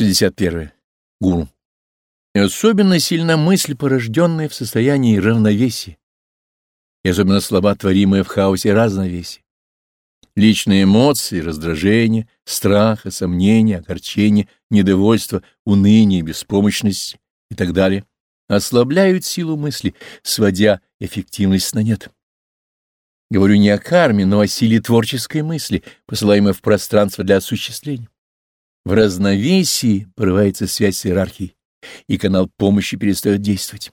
61. Гуру. И особенно сильна мысль, порожденная в состоянии равновесия, и особенно слаба творимая в хаосе разновесия. Личные эмоции, раздражение, страх, сомнения, огорчение, недовольство, уныние, беспомощность и так далее ослабляют силу мысли, сводя эффективность на нет. Говорю не о карме, но о силе творческой мысли, посылаемой в пространство для осуществления. В разновесии порывается связь с иерархией, и канал помощи перестает действовать.